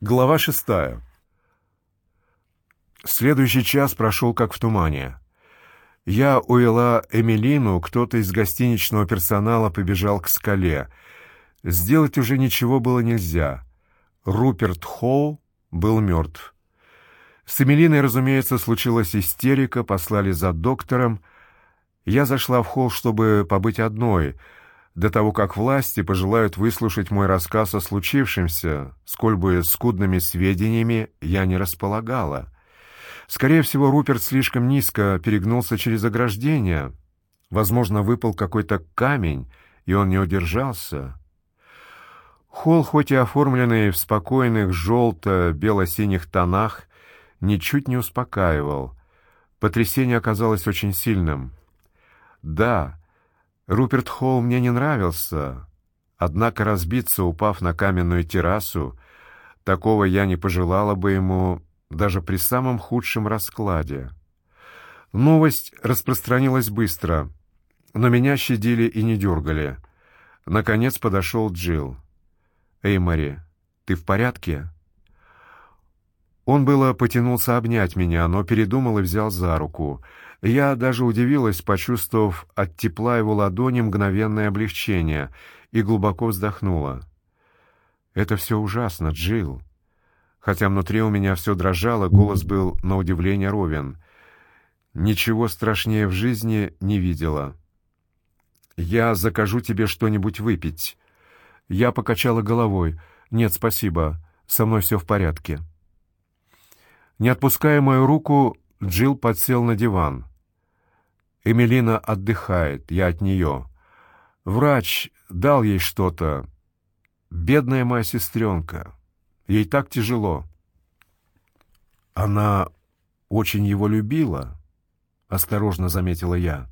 Глава шестая. Следующий час прошел как в тумане. Я увела Эмилину, кто-то из гостиничного персонала побежал к скале. Сделать уже ничего было нельзя. Руперт Холл был мертв. С Эмилиной, разумеется, случилась истерика, послали за доктором. Я зашла в холл, чтобы побыть одной — до того, как власти пожелают выслушать мой рассказ о случившемся, сколь бы скудными сведениями я не располагала. Скорее всего, Руперт слишком низко перегнулся через ограждение. Возможно, выпал какой-то камень, и он не удержался. Холл, хоть и оформленный в спокойных желто-бело-синих тонах, ничуть не успокаивал. Потрясение оказалось очень сильным. Да, Руперт Холл мне не нравился, однако разбиться, упав на каменную террасу, такого я не пожелала бы ему даже при самом худшем раскладе. Новость распространилась быстро, но меня щадили и не дергали. Наконец подошел Джилл. «Эй, Мари, ты в порядке?» Он было потянулся обнять меня, но передумал и взял за руку — я даже удивилась, почувствовав от тепла его ладони мгновенное облегчение, и глубоко вздохнула. «Это все ужасно, Джилл». Хотя внутри у меня все дрожало, голос был на удивление ровен. «Ничего страшнее в жизни не видела». «Я закажу тебе что-нибудь выпить». Я покачала головой. «Нет, спасибо. Со мной все в порядке». Не отпуская мою руку, Джилл подсел на диван. Эмилина отдыхает, я от нее. Врач дал ей что-то. Бедная моя сестренка. Ей так тяжело. Она очень его любила, осторожно заметила я.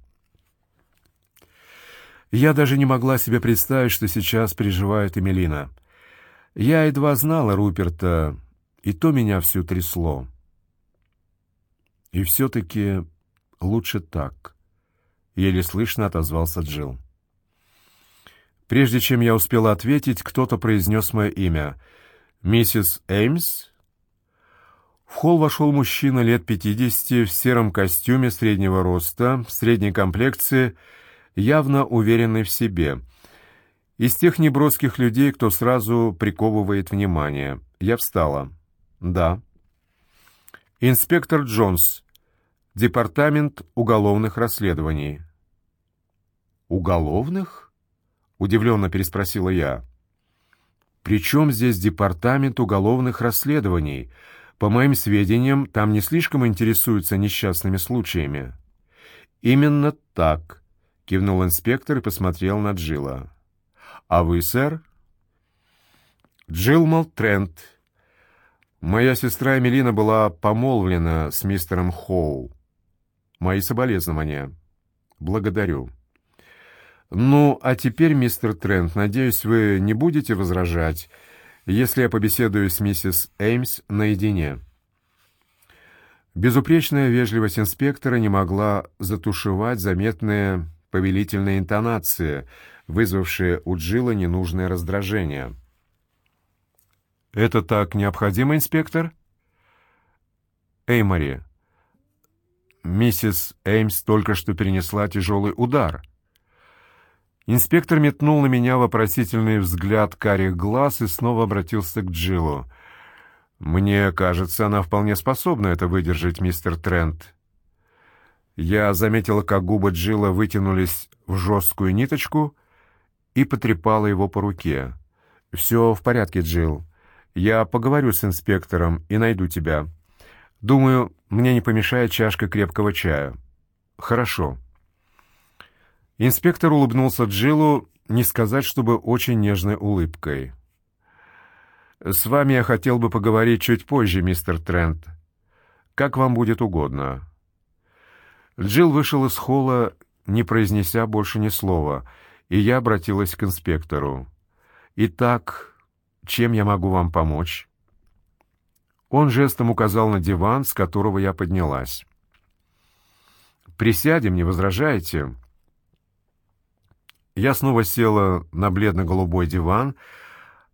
Я даже не могла себе представить, что сейчас переживает Эмилина. Я едва знала Руперта, и то меня всю трясло. И все-таки лучше так. Еле слышно отозвался Джилл. Прежде чем я успела ответить, кто-то произнес мое имя. «Миссис Эймс?» В холл вошел мужчина лет пятидесяти в сером костюме среднего роста, средней комплекции, явно уверенный в себе. Из тех неброских людей, кто сразу приковывает внимание. Я встала. «Да». «Инспектор Джонс, Департамент уголовных расследований». «Уголовных?» — удивленно переспросила я. «При чем здесь департамент уголовных расследований? По моим сведениям, там не слишком интересуются несчастными случаями». «Именно так», — кивнул инспектор и посмотрел на Джилла. «А вы, сэр?» «Джилл Трент. Моя сестра Эмилина была помолвлена с мистером Хоу. Мои соболезнования. Благодарю». «Ну, а теперь, мистер Трент, надеюсь, вы не будете возражать, если я побеседую с миссис Эймс наедине». Безупречная вежливость инспектора не могла затушевать заметные повелительные интонации, вызвавшие у Джилла ненужное раздражение. «Это так необходимо, инспектор?» «Эй, Мари, миссис Эймс только что перенесла тяжелый удар». Инспектор метнул на меня вопросительный взгляд карих глаз и снова обратился к Джилу. «Мне кажется, она вполне способна это выдержать, мистер Трент». Я заметила, как губы Джилла вытянулись в жесткую ниточку и потрепала его по руке. «Все в порядке, Джилл. Я поговорю с инспектором и найду тебя. Думаю, мне не помешает чашка крепкого чая». «Хорошо». Инспектор улыбнулся Джилу, не сказать, чтобы очень нежной улыбкой. «С вами я хотел бы поговорить чуть позже, мистер Трент. Как вам будет угодно». Джилл вышел из холла, не произнеся больше ни слова, и я обратилась к инспектору. «Итак, чем я могу вам помочь?» Он жестом указал на диван, с которого я поднялась. «Присядем, не возражаете?» Я снова села на бледно-голубой диван,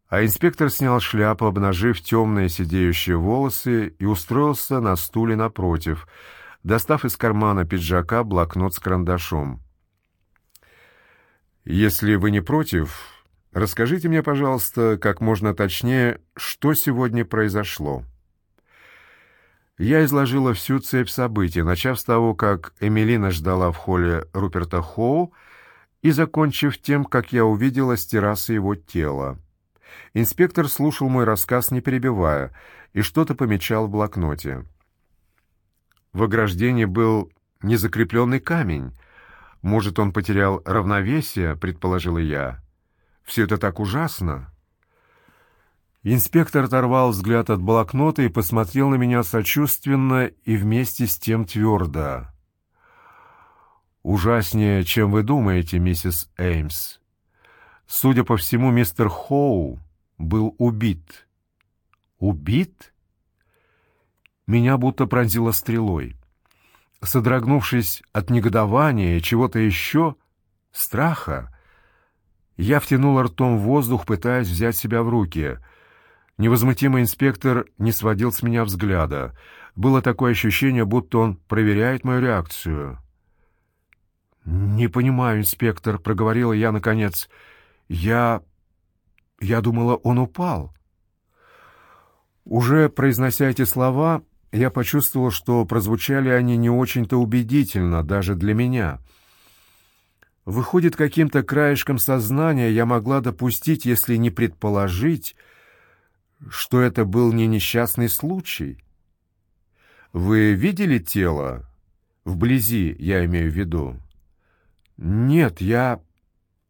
А инспектор снял шляпу, обнажив темные сидеющие волосы, и устроился на стуле напротив, достав из кармана пиджака блокнот с карандашом. «Если вы не против, расскажите мне, пожалуйста, как можно точнее, что сегодня произошло». Я изложила всю цепь событий, начав с того, как Эмилина ждала в холле Руперта Хоу, и закончив тем, как я увидела с террасы его тело. Инспектор слушал мой рассказ, не перебивая, и что-то помечал в блокноте. В ограждении был незакрепленный камень. Может, он потерял равновесие, предположила я. Все это так ужасно. Инспектор оторвал взгляд от блокнота и посмотрел на меня сочувственно и вместе с тем твердо. «Ужаснее, чем вы думаете, миссис Эймс. Судя по всему, мистер Хоу был убит». «Убит?» Меня будто пронзило стрелой. Содрогнувшись от негодования и чего-то еще, страха, я втянул ртом воздух, пытаясь взять себя в руки — Невозмутимый инспектор не сводил с меня взгляда. Было такое ощущение, будто он проверяет мою реакцию. «Не понимаю, инспектор», — проговорила я наконец. «Я... я думала, он упал». Уже произнося эти слова, я почувствовал, что прозвучали они не очень-то убедительно, даже для меня. Выходит, каким-то краешком сознания я могла допустить, если не предположить, что это был не несчастный случай. Вы видели тело? Вблизи, я имею в виду. Нет, я...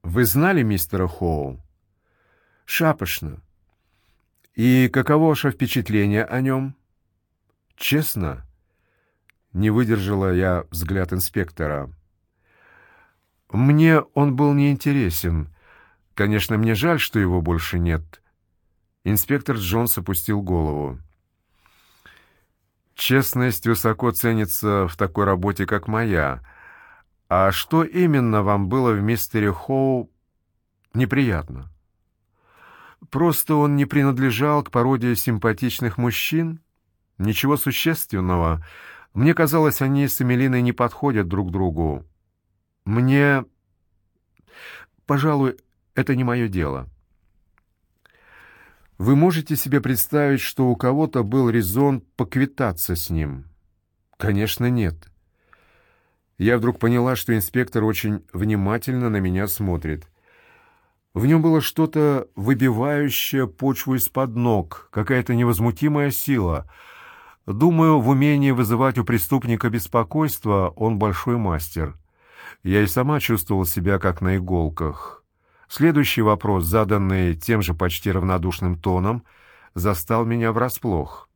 Вы знали мистера Хоу? Шапошно. И каково ваше впечатление о нем? Честно? Не выдержала я взгляд инспектора. Мне он был неинтересен. Конечно, мне жаль, что его больше нет. Инспектор Джонс опустил голову. «Честность высоко ценится в такой работе, как моя. А что именно вам было в мистере Хоу неприятно?» «Просто он не принадлежал к породе симпатичных мужчин? Ничего существенного. Мне казалось, они с Эмилиной не подходят друг другу. Мне... Пожалуй, это не мое дело». Вы можете себе представить, что у кого-то был резон поквитаться с ним? Конечно, нет. Я вдруг поняла, что инспектор очень внимательно на меня смотрит. В нем было что-то выбивающее почву из-под ног, какая-то невозмутимая сила. Думаю, в умении вызывать у преступника беспокойство он большой мастер. Я и сама чувствовала себя как на иголках. Следующий вопрос, заданный тем же почти равнодушным тоном, застал меня врасплох.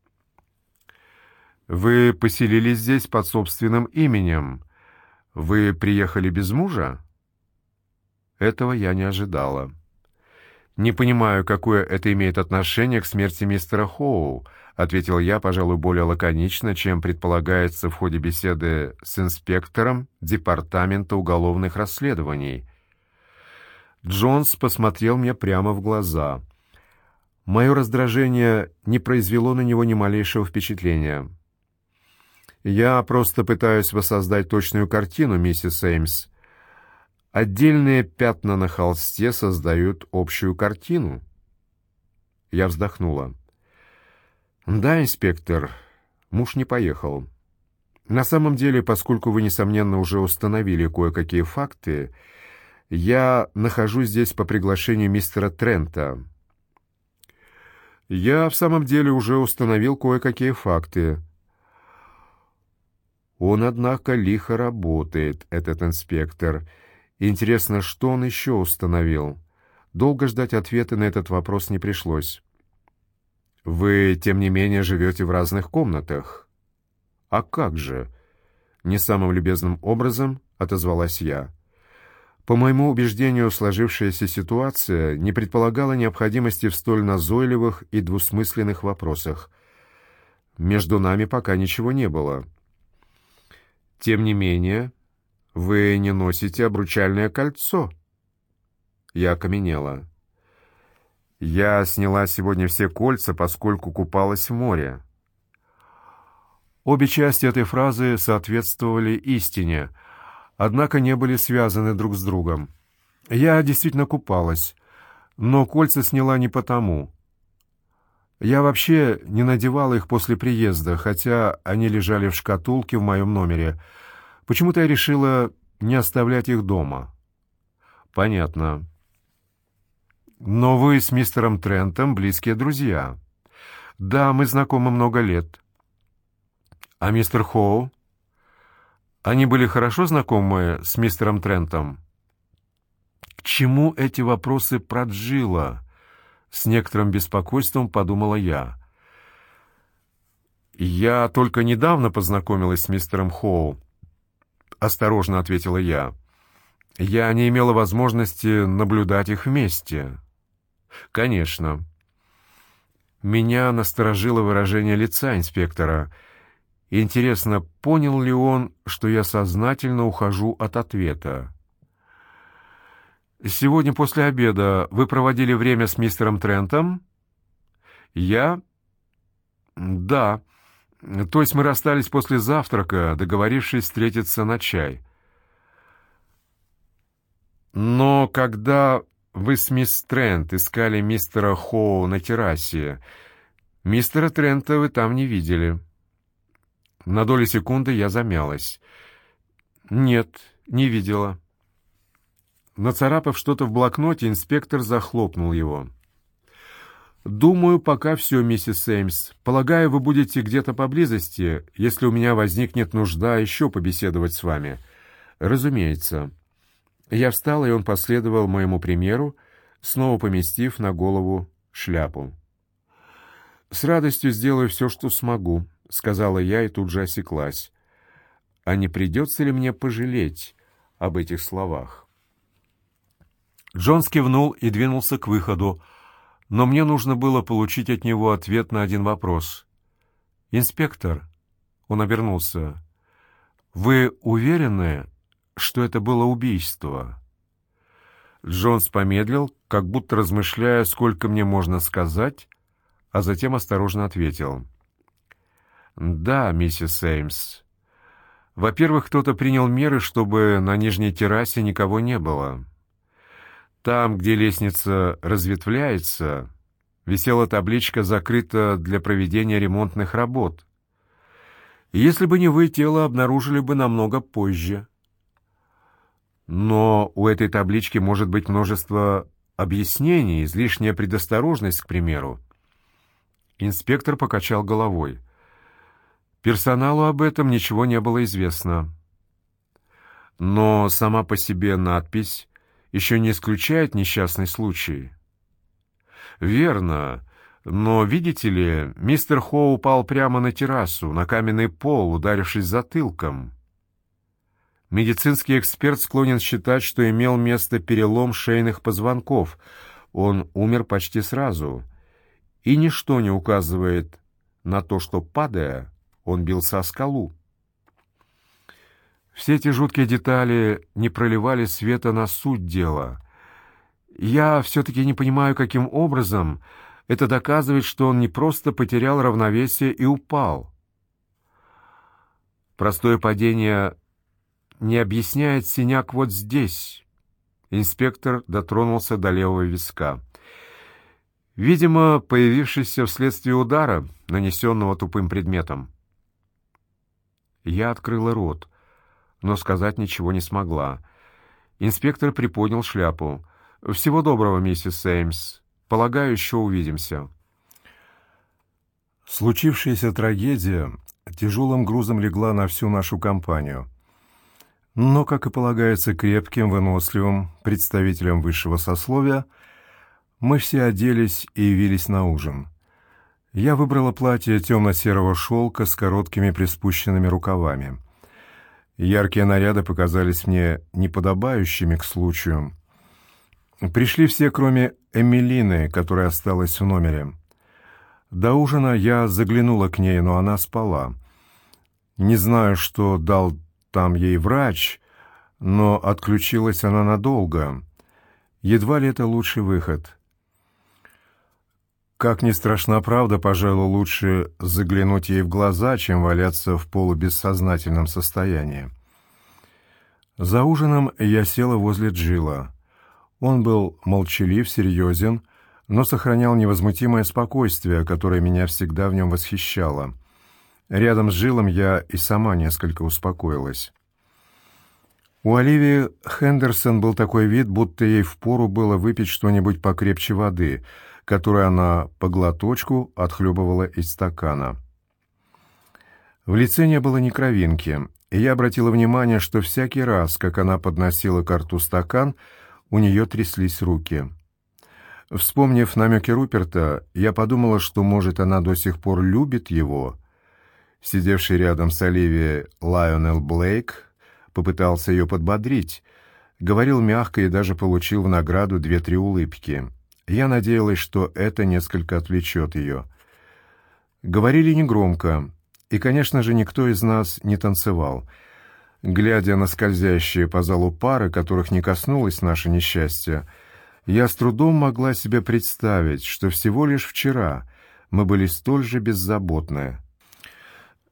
«Вы поселились здесь под собственным именем. Вы приехали без мужа?» Этого я не ожидала. «Не понимаю, какое это имеет отношение к смерти мистера Хоу», ответил я, пожалуй, более лаконично, чем предполагается в ходе беседы с инспектором Департамента уголовных расследований. Джонс посмотрел мне прямо в глаза. Мое раздражение не произвело на него ни малейшего впечатления. «Я просто пытаюсь воссоздать точную картину, миссис Эймс. Отдельные пятна на холсте создают общую картину». Я вздохнула. «Да, инспектор, муж не поехал. На самом деле, поскольку вы, несомненно, уже установили кое-какие факты, я нахожусь здесь по приглашению мистера Трента. Я в самом деле уже установил кое-какие факты. Он, однако, лихо работает, этот инспектор. Интересно, что он еще установил? Долго ждать ответа на этот вопрос не пришлось. Вы, тем не менее, живете в разных комнатах. А как же? Не самым любезным образом отозвалась я. По моему убеждению, сложившаяся ситуация не предполагала необходимости в столь назойливых и двусмысленных вопросах. Между нами пока ничего не было. Тем не менее, вы не носите обручальное кольцо. Я окаменела. Я сняла сегодня все кольца, поскольку купалась в море. Обе части этой фразы соответствовали истине, однако не были связаны друг с другом. Я действительно купалась, но кольца сняла не потому. Я вообще не надевала их после приезда, хотя они лежали в шкатулке в моем номере. Почему-то я решила не оставлять их дома. Понятно. Но вы с мистером Трентом близкие друзья. Да, мы знакомы много лет. А мистер Хоу? Они были хорошо знакомы с мистером Трентом? К чему эти вопросы про Джилла? С некоторым беспокойством подумала я. «Я только недавно познакомилась с мистером Хоу», — осторожно ответила я. «Я не имела возможности наблюдать их вместе». «Конечно». Меня насторожило выражение лица инспектора — Интересно, понял ли он, что я сознательно ухожу от ответа? «Сегодня после обеда вы проводили время с мистером Трентом?» «Я?» «Да. То есть мы расстались после завтрака, договорившись встретиться на чай». «Но когда вы с мисс Трент искали мистера Хоу на террасе, мистера Трента вы там не видели». На долю секунды я замялась. «Нет, не видела». Нацарапав что-то в блокноте, инспектор захлопнул его. «Думаю, пока все, миссис Сеймс. Полагаю, вы будете где-то поблизости, если у меня возникнет нужда еще побеседовать с вами». «Разумеется». Я встала, и он последовал моему примеру, снова поместив на голову шляпу. «С радостью сделаю все, что смогу», — сказала я и тут же осеклась. «А не придется ли мне пожалеть об этих словах?» Джонс кивнул и двинулся к выходу, но мне нужно было получить от него ответ на один вопрос. «Инспектор», — он обернулся, — «вы уверены, что это было убийство?» Джонс помедлил, как будто размышляя, сколько мне можно сказать, а затем осторожно ответил — «Да, миссис Эймс. Во-первых, кто-то принял меры, чтобы на нижней террасе никого не было. Там, где лестница разветвляется, висела табличка «Закрыта для проведения ремонтных работ». если бы не вы, тело обнаружили бы намного позже. Но у этой таблички может быть множество объяснений, излишняя предосторожность, к примеру. Инспектор покачал головой. Персоналу об этом ничего не было известно. Но сама по себе надпись еще не исключает несчастный случай. Верно, но, видите ли, мистер Хоу упал прямо на террасу, на каменный пол, ударившись затылком. Медицинский эксперт склонен считать, что имел место перелом шейных позвонков. Он умер почти сразу. И ничто не указывает на то, что, падая, он бился о скалу. Все эти жуткие детали не проливали света на суть дела. Я все-таки не понимаю, каким образом это доказывает, что он не просто потерял равновесие и упал. Простое падение не объясняет синяк вот здесь. Инспектор дотронулся до левого виска. Видимо, появившийся вследствие удара, нанесенного тупым предметом. Я открыла рот, но сказать ничего не смогла. Инспектор приподнял шляпу. «Всего доброго, миссис Сеймс. Полагаю, еще увидимся». Случившаяся трагедия тяжелым грузом легла на всю нашу компанию. Но, как и полагается крепким, выносливым представителям высшего сословия, мы все оделись и явились на ужин. Я выбрала платье темно-серого шелка с короткими приспущенными рукавами. Яркие наряды показались мне неподобающими к случаю. Пришли все, кроме Эмилины, которая осталась в номере. До ужина я заглянула к ней, но она спала. Не знаю, что дал там ей врач, но отключилась она надолго. Едва ли это лучший выход. Как ни страшна правда, пожалуй, лучше заглянуть ей в глаза, чем валяться в полубессознательном состоянии. За ужином я села возле Джила. Он был молчалив, серьезен, но сохранял невозмутимое спокойствие, которое меня всегда в нем восхищало. Рядом с Джилом я и сама несколько успокоилась. У Оливии Хендерсон был такой вид, будто ей впору было выпить что-нибудь покрепче воды, которую она по глоточку отхлебывала из стакана. В лице не было ни кровинки, и я обратила внимание, что всякий раз, как она подносила к рту стакан, у нее тряслись руки. Вспомнив намеки Руперта, я подумала, что, может, она до сих пор любит его. Сидевший рядом с Оливией Лайонел Блейк попытался ее подбодрить, говорил мягко и даже получил в награду две-три улыбки. Я надеялась, что это несколько отвлечет ее. Говорили негромко, и, конечно же, никто из нас не танцевал. Глядя на скользящие по залу пары, которых не коснулось наше несчастье, я с трудом могла себе представить, что всего лишь вчера мы были столь же беззаботны.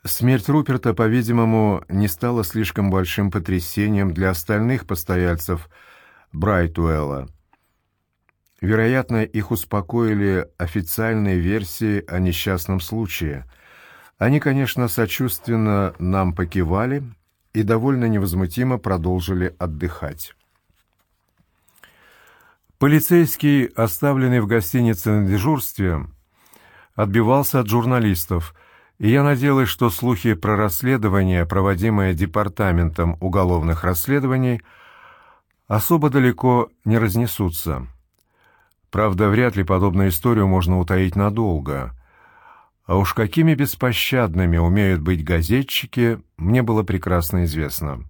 Смерть Руперта, по-видимому, не стала слишком большим потрясением для остальных постояльцев Брайтуэлла. Вероятно, их успокоили официальные версии о несчастном случае. Они, конечно, сочувственно нам покивали и довольно невозмутимо продолжили отдыхать. Полицейский, оставленный в гостинице на дежурстве, отбивался от журналистов, и я надеялась, что слухи про расследование, проводимое Департаментом уголовных расследований, особо далеко не разнесутся. Правда, вряд ли подобную историю можно утаить надолго. А уж какими беспощадными умеют быть газетчики, мне было прекрасно известно.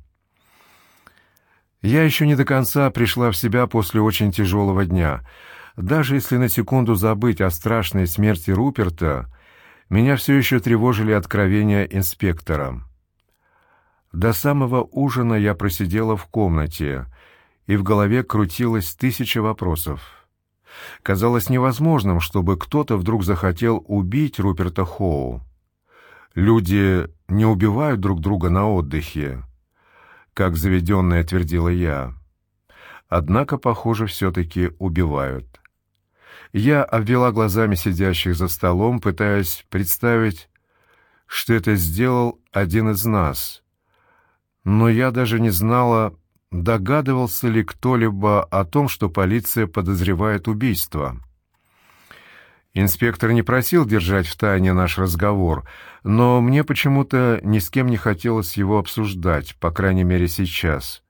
Я еще не до конца пришла в себя после очень тяжелого дня. Даже если на секунду забыть о страшной смерти Руперта, меня все еще тревожили откровения инспектора. До самого ужина я просидела в комнате, и в голове крутилось тысяча вопросов. Казалось невозможным, чтобы кто-то вдруг захотел убить Руперта Хоу. Люди не убивают друг друга на отдыхе как заведенная твердила я. Однако, похоже, все-таки убивают. Я обвела глазами сидящих за столом, пытаясь представить, что это сделал один из нас. Но я даже не знала, догадывался ли кто-либо о том, что полиция подозревает убийство. Инспектор не просил держать в тайне наш разговор, но мне почему-то ни с кем не хотелось его обсуждать, по крайней мере сейчас.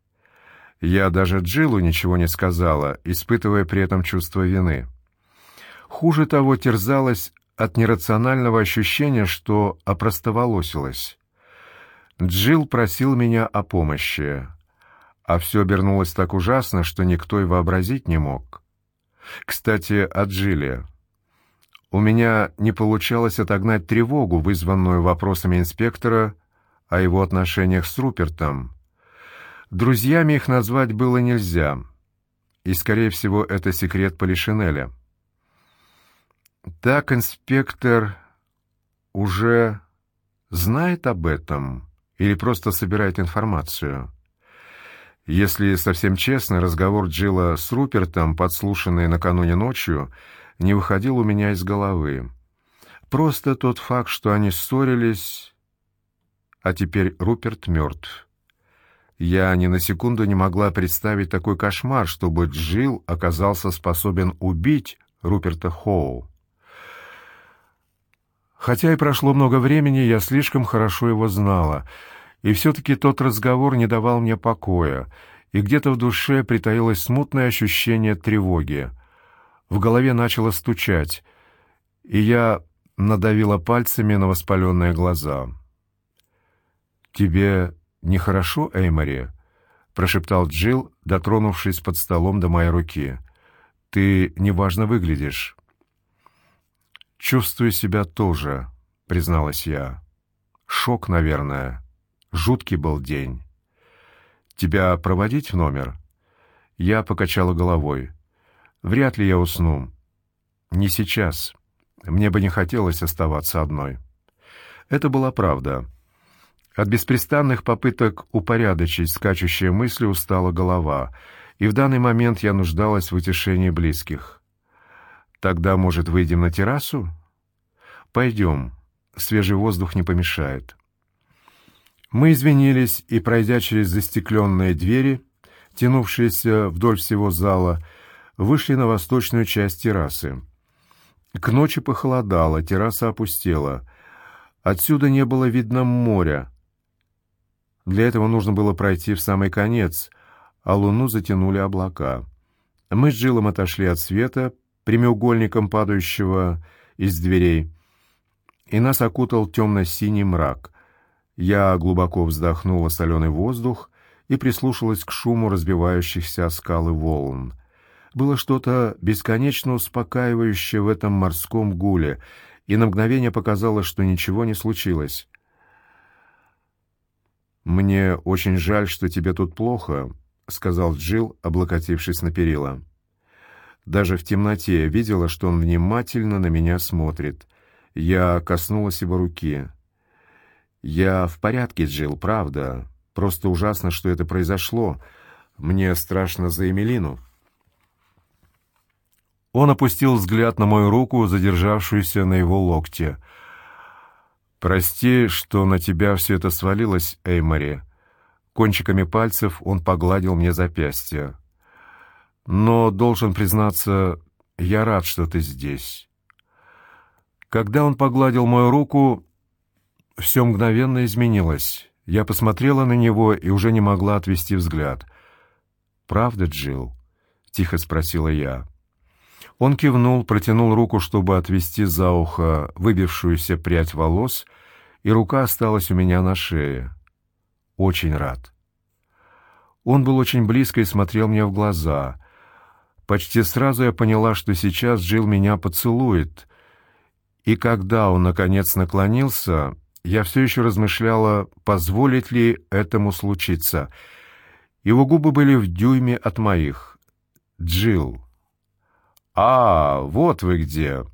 Я даже Джилу ничего не сказала, испытывая при этом чувство вины. Хуже того, терзалась от нерационального ощущения, что опростоволосилась. Джил просил меня о помощи, а все обернулось так ужасно, что никто и вообразить не мог. Кстати, о Джиле. У меня не получалось отогнать тревогу, вызванную вопросами инспектора о его отношениях с Рупертом. Друзьями их назвать было нельзя, и, скорее всего, это секрет Полишинеля. Так инспектор уже знает об этом или просто собирает информацию? Если совсем честно, разговор Джилла с Рупертом, подслушанный накануне ночью, не выходил у меня из головы. Просто тот факт, что они ссорились, а теперь Руперт мертв. Я ни на секунду не могла представить такой кошмар, чтобы Джилл оказался способен убить Руперта Хоу. Хотя и прошло много времени, я слишком хорошо его знала, и все-таки тот разговор не давал мне покоя, и где-то в душе притаилось смутное ощущение тревоги — в голове начало стучать, и я надавила пальцами на воспаленные глаза. «Тебе нехорошо, Эймори?» — прошептал Джилл, дотронувшись под столом до моей руки. «Ты неважно выглядишь». «Чувствую себя тоже», — призналась я. «Шок, наверное. Жуткий был день». «Тебя проводить в номер?» Я покачала головой. Вряд ли я усну. Не сейчас. Мне бы не хотелось оставаться одной. Это была правда. От беспрестанных попыток упорядочить скачущие мысли устала голова, и в данный момент я нуждалась в утешении близких. Тогда, может, выйдем на террасу? Пойдем. Свежий воздух не помешает. Мы извинились и, пройдя через застекленные двери, тянувшиеся вдоль всего зала, вышли на восточную часть террасы. К ночи похолодало, терраса опустела. Отсюда не было видно моря. Для этого нужно было пройти в самый конец, а луну затянули облака. Мы с Джилом отошли от света, прямоугольником падающего из дверей, и нас окутал темно-синий мрак. Я глубоко вздохнула соленый воздух и прислушалась к шуму разбивающихся о скалы волн. Было что-то бесконечно успокаивающее в этом морском гуле, и на мгновение показалось, что ничего не случилось. «Мне очень жаль, что тебе тут плохо», — сказал Джилл, облокотившись на перила. Даже в темноте я видела, что он внимательно на меня смотрит. Я коснулась его руки. «Я в порядке, Джилл, правда. Просто ужасно, что это произошло. Мне страшно за Эмилину». Он опустил взгляд на мою руку, задержавшуюся на его локте. «Прости, что на тебя все это свалилось, Эймори». Кончиками пальцев он погладил мне запястье. «Но, должен признаться, я рад, что ты здесь». Когда он погладил мою руку, все мгновенно изменилось. Я посмотрела на него и уже не могла отвести взгляд. «Правда, Джилл?» — тихо спросила я. Он кивнул, протянул руку, чтобы отвести за ухо выбившуюся прядь волос, и рука осталась у меня на шее. Очень рад. Он был очень близко и смотрел мне в глаза. Почти сразу я поняла, что сейчас Джилл меня поцелует. И когда он, наконец, наклонился, я все еще размышляла, позволит ли этому случиться. Его губы были в дюйме от моих. «Джилл, «А, вот вы где!»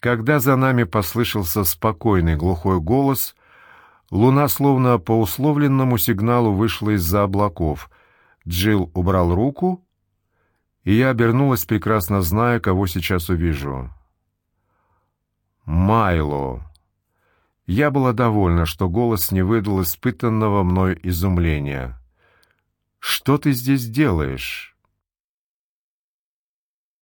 Когда за нами послышался спокойный глухой голос, луна словно по условленному сигналу вышла из-за облаков. Джилл убрал руку, и я обернулась, прекрасно зная, кого сейчас увижу. «Майло!» Я была довольна, что голос не выдал испытанного мной изумления. «Что ты здесь делаешь?»